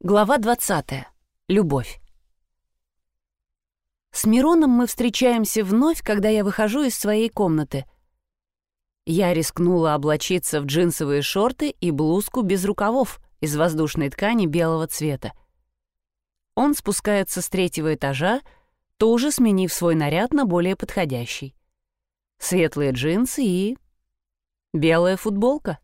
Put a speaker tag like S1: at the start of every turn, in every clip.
S1: Глава 20. Любовь. С Мироном мы встречаемся вновь, когда я выхожу из своей комнаты. Я рискнула облачиться в джинсовые шорты и блузку без рукавов из воздушной ткани белого цвета. Он спускается с третьего этажа, тоже сменив свой наряд на более подходящий. Светлые джинсы и... белая футболка.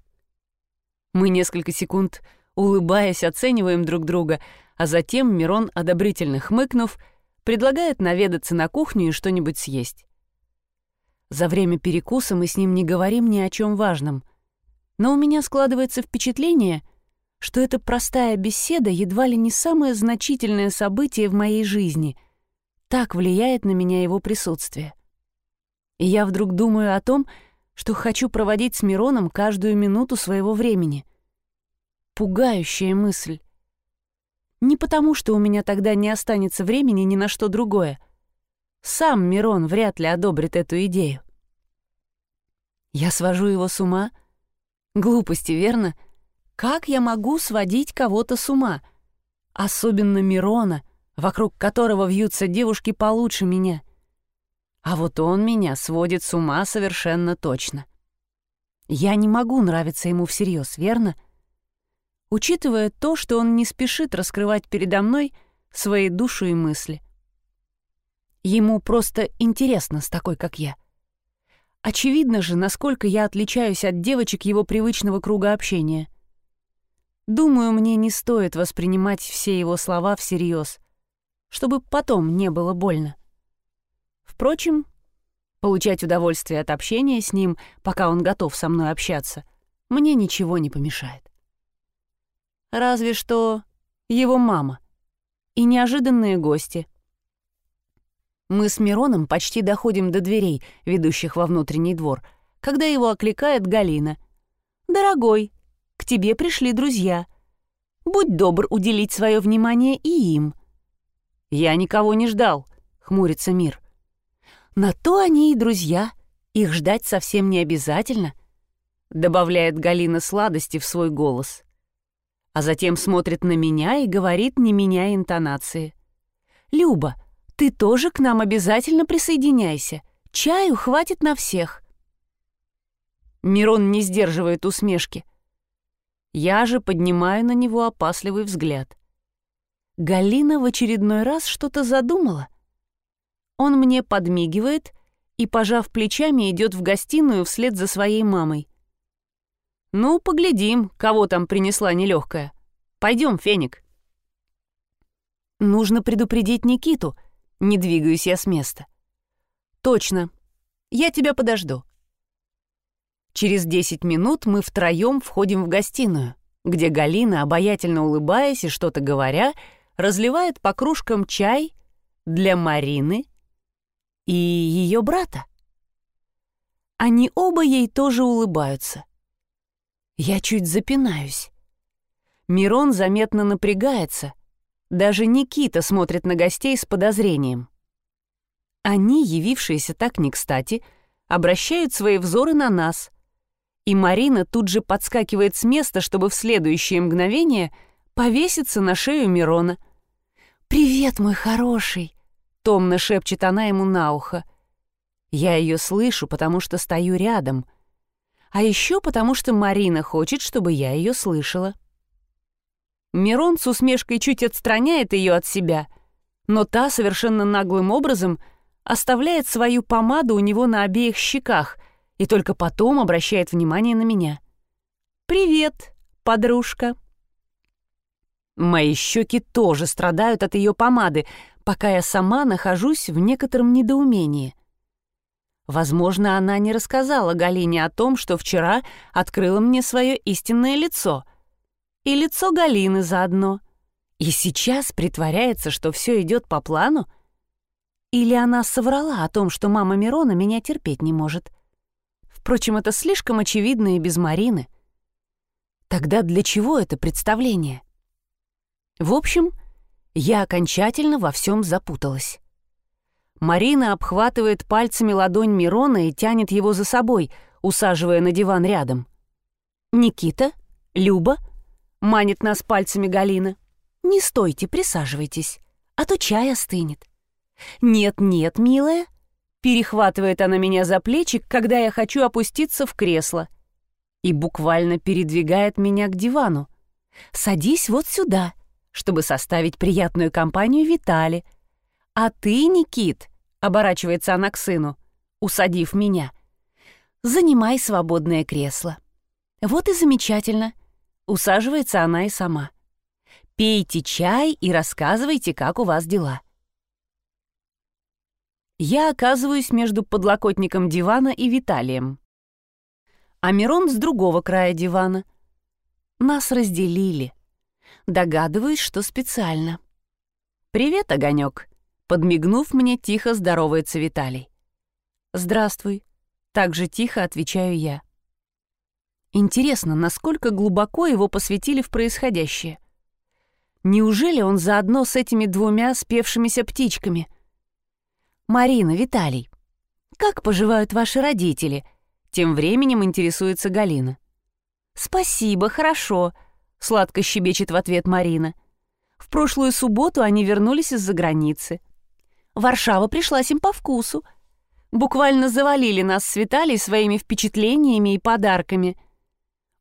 S1: Мы несколько секунд улыбаясь, оцениваем друг друга, а затем Мирон, одобрительно хмыкнув, предлагает наведаться на кухню и что-нибудь съесть. За время перекуса мы с ним не говорим ни о чем важном, но у меня складывается впечатление, что эта простая беседа едва ли не самое значительное событие в моей жизни. Так влияет на меня его присутствие. И я вдруг думаю о том, что хочу проводить с Мироном каждую минуту своего времени — Пугающая мысль. Не потому, что у меня тогда не останется времени ни на что другое. Сам Мирон вряд ли одобрит эту идею. Я свожу его с ума? Глупости, верно? Как я могу сводить кого-то с ума? Особенно Мирона, вокруг которого вьются девушки получше меня. А вот он меня сводит с ума совершенно точно. Я не могу нравиться ему всерьез, верно? — учитывая то, что он не спешит раскрывать передо мной свои душу и мысли. Ему просто интересно с такой, как я. Очевидно же, насколько я отличаюсь от девочек его привычного круга общения. Думаю, мне не стоит воспринимать все его слова всерьез, чтобы потом не было больно. Впрочем, получать удовольствие от общения с ним, пока он готов со мной общаться, мне ничего не помешает. Разве что его мама и неожиданные гости. Мы с Мироном почти доходим до дверей, ведущих во внутренний двор, когда его окликает Галина. «Дорогой, к тебе пришли друзья. Будь добр уделить свое внимание и им». «Я никого не ждал», — хмурится Мир. «На то они и друзья. Их ждать совсем не обязательно», — добавляет Галина сладости в свой голос а затем смотрит на меня и говорит, не меняя интонации. «Люба, ты тоже к нам обязательно присоединяйся. Чаю хватит на всех». Мирон не сдерживает усмешки. Я же поднимаю на него опасливый взгляд. Галина в очередной раз что-то задумала. Он мне подмигивает и, пожав плечами, идет в гостиную вслед за своей мамой. «Ну, поглядим, кого там принесла нелегкая. Пойдем, Феник». «Нужно предупредить Никиту», — не двигаюсь я с места. «Точно. Я тебя подожду». Через десять минут мы втроем входим в гостиную, где Галина, обаятельно улыбаясь и что-то говоря, разливает по кружкам чай для Марины и ее брата. Они оба ей тоже улыбаются. Я чуть запинаюсь. Мирон заметно напрягается. Даже Никита смотрит на гостей с подозрением. Они, явившиеся так не кстати, обращают свои взоры на нас. И Марина тут же подскакивает с места, чтобы в следующее мгновение повеситься на шею Мирона. «Привет, мой хороший!» — томно шепчет она ему на ухо. Я ее слышу, потому что стою рядом — а еще потому, что Марина хочет, чтобы я ее слышала. Мирон с усмешкой чуть отстраняет ее от себя, но та совершенно наглым образом оставляет свою помаду у него на обеих щеках и только потом обращает внимание на меня. «Привет, подружка». Мои щеки тоже страдают от ее помады, пока я сама нахожусь в некотором недоумении. Возможно, она не рассказала Галине о том, что вчера открыла мне свое истинное лицо. И лицо Галины заодно. И сейчас притворяется, что все идет по плану? Или она соврала о том, что мама Мирона меня терпеть не может? Впрочем, это слишком очевидно и без Марины. Тогда для чего это представление? В общем, я окончательно во всем запуталась. Марина обхватывает пальцами ладонь Мирона и тянет его за собой, усаживая на диван рядом. «Никита? Люба?» — манит нас пальцами Галина. «Не стойте, присаживайтесь, а то чай остынет». «Нет-нет, милая», — перехватывает она меня за плечи, когда я хочу опуститься в кресло, и буквально передвигает меня к дивану. «Садись вот сюда, чтобы составить приятную компанию Витали. А ты, Никит», — оборачивается она к сыну, усадив меня, — «занимай свободное кресло». «Вот и замечательно», — усаживается она и сама. «Пейте чай и рассказывайте, как у вас дела». Я оказываюсь между подлокотником дивана и Виталием. А Мирон с другого края дивана. Нас разделили. Догадываюсь, что специально. «Привет, Огонек!» Подмигнув мне, тихо здоровается Виталий. «Здравствуй!» Так же тихо отвечаю я. Интересно, насколько глубоко его посвятили в происходящее. Неужели он заодно с этими двумя спевшимися птичками? «Марина, Виталий, как поживают ваши родители?» Тем временем интересуется Галина. «Спасибо, хорошо», — сладко щебечет в ответ Марина. «В прошлую субботу они вернулись из-за границы. Варшава пришлась им по вкусу. Буквально завалили нас с Виталий своими впечатлениями и подарками.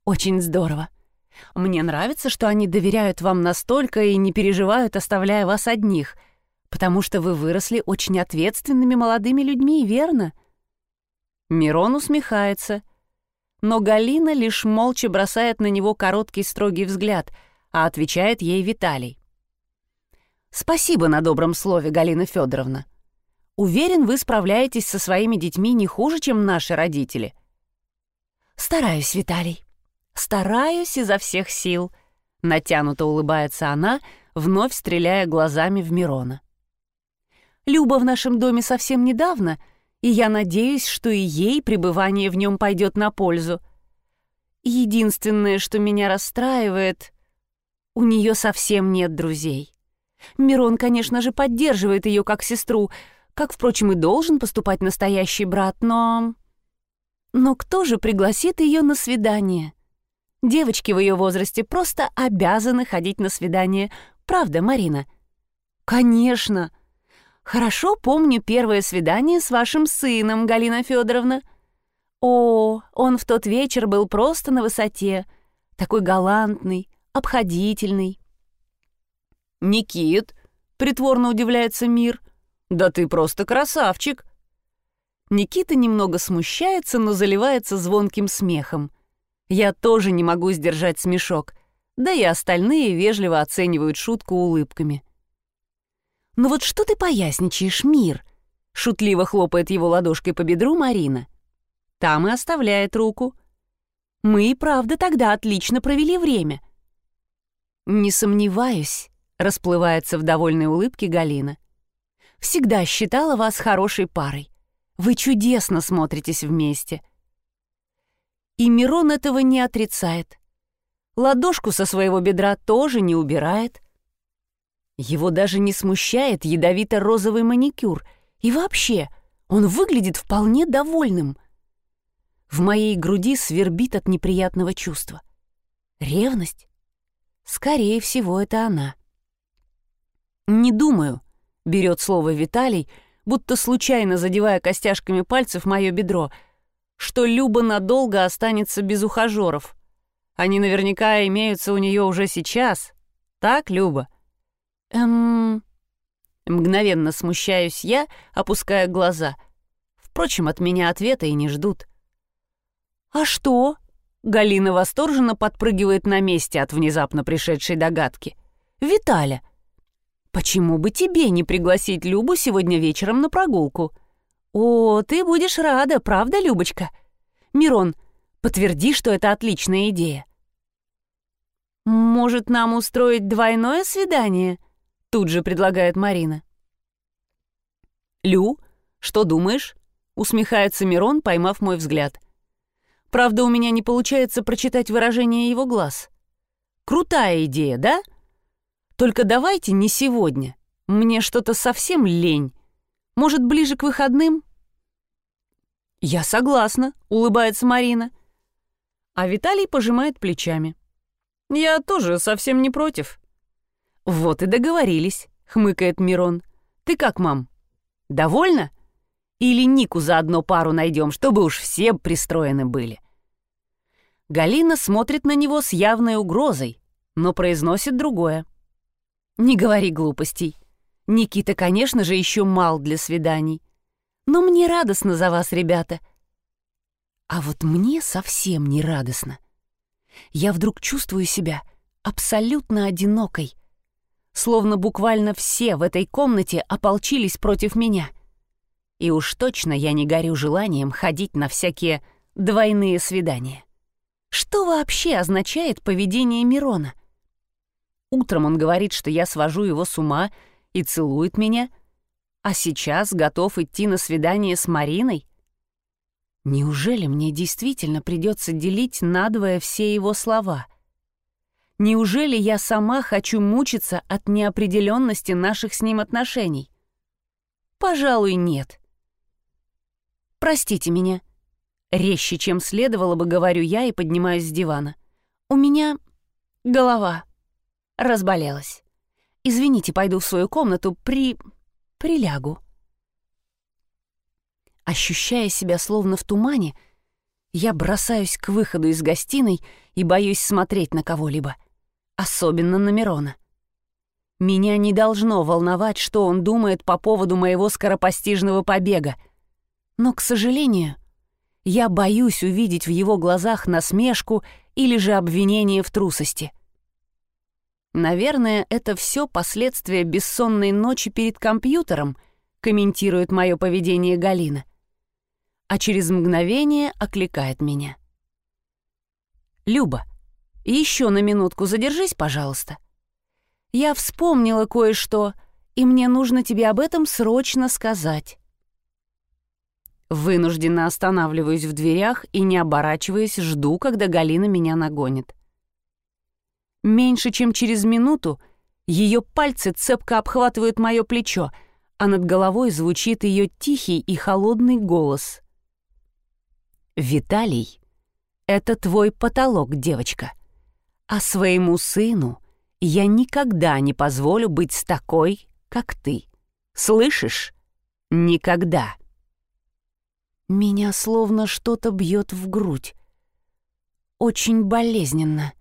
S1: Очень здорово. Мне нравится, что они доверяют вам настолько и не переживают, оставляя вас одних — потому что вы выросли очень ответственными молодыми людьми, верно?» Мирон усмехается, но Галина лишь молча бросает на него короткий строгий взгляд, а отвечает ей Виталий. «Спасибо на добром слове, Галина Федоровна. Уверен, вы справляетесь со своими детьми не хуже, чем наши родители». «Стараюсь, Виталий. Стараюсь изо всех сил», — натянуто улыбается она, вновь стреляя глазами в Мирона. Люба в нашем доме совсем недавно, и я надеюсь, что и ей пребывание в нем пойдет на пользу. Единственное, что меня расстраивает, у нее совсем нет друзей. Мирон, конечно же, поддерживает ее как сестру, как, впрочем, и должен поступать настоящий брат, но... Но кто же пригласит ее на свидание? Девочки в ее возрасте просто обязаны ходить на свидание. Правда, Марина? Конечно. Хорошо помню первое свидание с вашим сыном, Галина Федоровна. О, он в тот вечер был просто на высоте, такой галантный, обходительный. Никит, притворно удивляется Мир, да ты просто красавчик. Никита немного смущается, но заливается звонким смехом. Я тоже не могу сдержать смешок, да и остальные вежливо оценивают шутку улыбками. «Ну вот что ты поясничаешь, мир?» — шутливо хлопает его ладошкой по бедру Марина. Там и оставляет руку. «Мы и правда тогда отлично провели время». «Не сомневаюсь», — расплывается в довольной улыбке Галина. «Всегда считала вас хорошей парой. Вы чудесно смотритесь вместе». И Мирон этого не отрицает. Ладошку со своего бедра тоже не убирает — его даже не смущает ядовито-розовый маникюр. И вообще, он выглядит вполне довольным. В моей груди свербит от неприятного чувства. Ревность? Скорее всего, это она. «Не думаю», — берет слово Виталий, будто случайно задевая костяшками пальцев мое бедро, что Люба надолго останется без ухажеров. Они наверняка имеются у нее уже сейчас. Так, Люба?» «Эм...» Мгновенно смущаюсь я, опуская глаза. Впрочем, от меня ответа и не ждут. «А что?» Галина восторженно подпрыгивает на месте от внезапно пришедшей догадки. «Виталя, почему бы тебе не пригласить Любу сегодня вечером на прогулку? О, ты будешь рада, правда, Любочка? Мирон, подтверди, что это отличная идея». «Может, нам устроить двойное свидание?» Тут же предлагает Марина. «Лю, что думаешь?» — усмехается Мирон, поймав мой взгляд. Правда, у меня не получается прочитать выражение его глаз. «Крутая идея, да? Только давайте не сегодня. Мне что-то совсем лень. Может, ближе к выходным?» «Я согласна», — улыбается Марина. А Виталий пожимает плечами. «Я тоже совсем не против. «Вот и договорились», — хмыкает Мирон. «Ты как, мам? Довольна? Или Нику заодно пару найдем, чтобы уж все пристроены были?» Галина смотрит на него с явной угрозой, но произносит другое. «Не говори глупостей. Никита, конечно же, еще мал для свиданий. Но мне радостно за вас, ребята. А вот мне совсем не радостно. Я вдруг чувствую себя абсолютно одинокой. Словно буквально все в этой комнате ополчились против меня. И уж точно я не горю желанием ходить на всякие двойные свидания. Что вообще означает поведение Мирона? Утром он говорит, что я свожу его с ума и целует меня, а сейчас готов идти на свидание с Мариной? Неужели мне действительно придется делить надвое все его слова? Неужели я сама хочу мучиться от неопределенности наших с ним отношений? Пожалуй, нет. Простите меня. Резче, чем следовало бы, говорю я и поднимаюсь с дивана. У меня голова разболелась. Извините, пойду в свою комнату, при... прилягу. Ощущая себя словно в тумане, я бросаюсь к выходу из гостиной и боюсь смотреть на кого-либо, особенно на Мирона. Меня не должно волновать, что он думает по поводу моего скоропостижного побега. Но, к сожалению, я боюсь увидеть в его глазах насмешку или же обвинение в трусости. Наверное, это все последствия бессонной ночи перед компьютером, комментирует мое поведение Галина. А через мгновение окликает меня. «Люба, еще на минутку задержись, пожалуйста. Я вспомнила кое-что, и мне нужно тебе об этом срочно сказать». Вынужденно останавливаюсь в дверях и, не оборачиваясь, жду, когда Галина меня нагонит. Меньше чем через минуту ее пальцы цепко обхватывают мое плечо, а над головой звучит ее тихий и холодный голос. «Виталий, это твой потолок, девочка. А своему сыну я никогда не позволю быть с такой, как ты. Слышишь? Никогда!» Меня словно что-то бьет в грудь. Очень болезненно.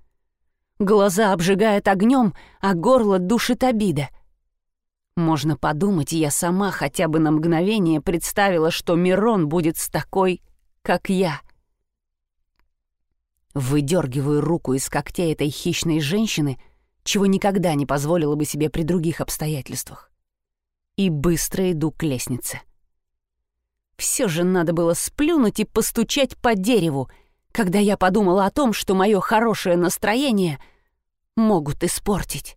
S1: Глаза обжигает огнем, а горло душит обида. Можно подумать, я сама хотя бы на мгновение представила, что Мирон будет с такой, как я. Выдергиваю руку из когтей этой хищной женщины, чего никогда не позволила бы себе при других обстоятельствах. И быстро иду к лестнице. Все же надо было сплюнуть и постучать по дереву, когда я подумала о том, что мое хорошее настроение могут испортить.